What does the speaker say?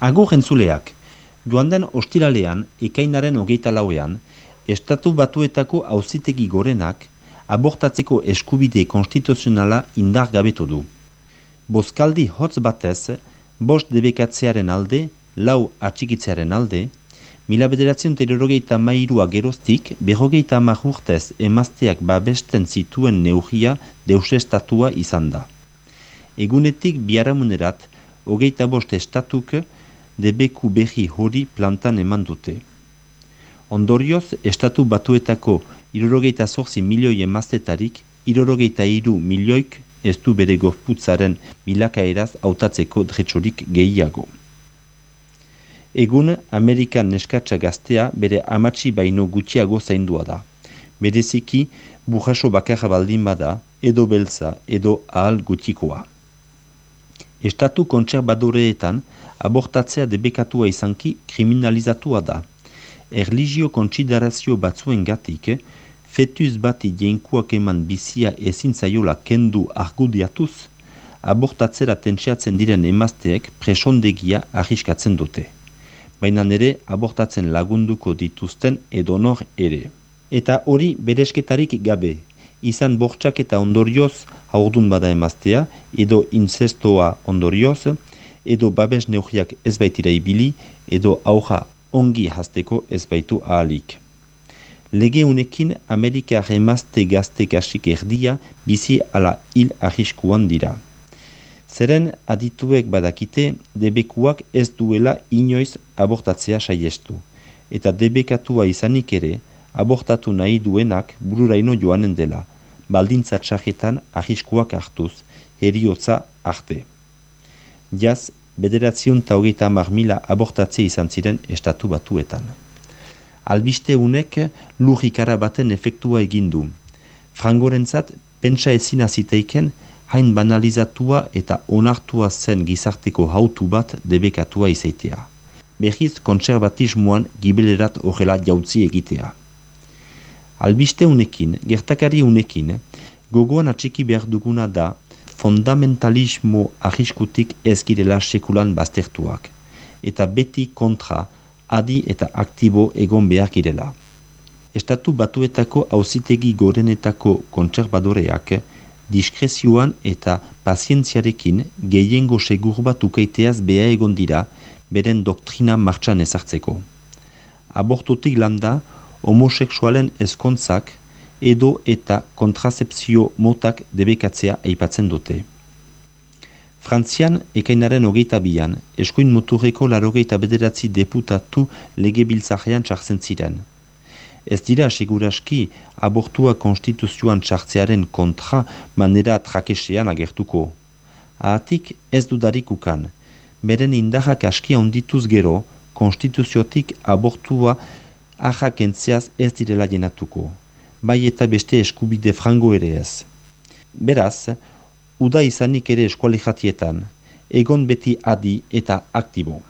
Agur entzuleak, joan den ostiralean, ekainaren hogeita lauean, Estatu batuetako auzitegi gorenak abortatzeko eskubide konstituzionala indar gabetu du. Boskaldi hotz batez, bost debekatzearen alde, lau atxikitzearen alde, mila bederatzen terrogeita mairua geroztik, berrogeita mahurtez emazteak babesten zituen neugia deusestatua izan da. Egunetik biaramunerat, hogeita bost estatuk, debeku behi hori plantan eman dute. Ondorioz, estatu batuetako irurogeita zorzi milioi emaztetarik, irurogeita iru milioik ez du bere gorputzaren milakaeraz hautatzeko dretsorik gehiago. Egun, Amerikan neskatsa gaztea bere amatsi baino gutxiago zaindua da. Bereziki, bujaso bakarra baldin bada, edo beltza, edo ahal gutikoa. Estatu kontserbadoreetan, abortatzea debekatua izanki kriminalizatua da. Erligio kontsiderazio batzuen gatik, fetus bati jenkuak eman bizia ezin zaiola kendu argudiatuz, abortatzera tentsiatzen diren emazteek presondegia arriskatzen dute. Baina nere abortatzen lagunduko dituzten edonor ere. Eta hori beresketarik gabe, izan bortxak eta ondorioz haurdun bada emaztea, edo incestoa ondorioz, edo babes neugiak ez baitira ibili, edo auja ongi hasteko ez baitu ahalik. Lege unekin Amerika remazte gazte kasik erdia bizi ala hil ahiskuan dira. Zeren adituek badakite debekuak ez duela inoiz abortatzea saiestu. Eta debekatua izanik ere abortatu nahi duenak bururaino joanen dela, baldintza txajetan ahiskuak hartuz, heriotza arte. Jaz, bederatzion eta hogeita mila abortatze izan ziren estatu batuetan. Albiste unek lurrikara baten efektua egindu. Frangorentzat, pentsa ezin aziteiken, hain banalizatua eta onartua zen gizarteko hautu bat debekatua izaitea. Behiz kontserbatismoan gibelerat horrela jautzi egitea. Albiste unekin, gertakari unekin, gogoan atxiki behar duguna da fundamentalismo ahiskutik ez girela sekulan baztertuak, eta beti kontra adi eta aktibo egon behar girela. Estatu batuetako hauzitegi gorenetako kontserbadoreak diskrezioan eta pazientziarekin gehiengo segur bat ukaiteaz beha egon dira beren doktrina martxan ezartzeko. Abortutik landa, homoseksualen ezkontzak edo eta kontrazepzio motak debekatzea aipatzen dute. Frantzian, ekainaren hogeita bian, eskuin muturreko larogeita bederatzi deputatu lege biltzajean txartzen ziren. Ez dira seguraski abortua konstituzioan txartzearen kontra manera trakesean agertuko. Ahatik ez dudarik ukan, beren indarrak askia ondituz gero, konstituziotik abortua ahak entzeaz ez direla jenatuko bai eta beste eskubide frango ere ez. Beraz, uda izanik ere eskuali jatietan, egon beti adi eta aktibo.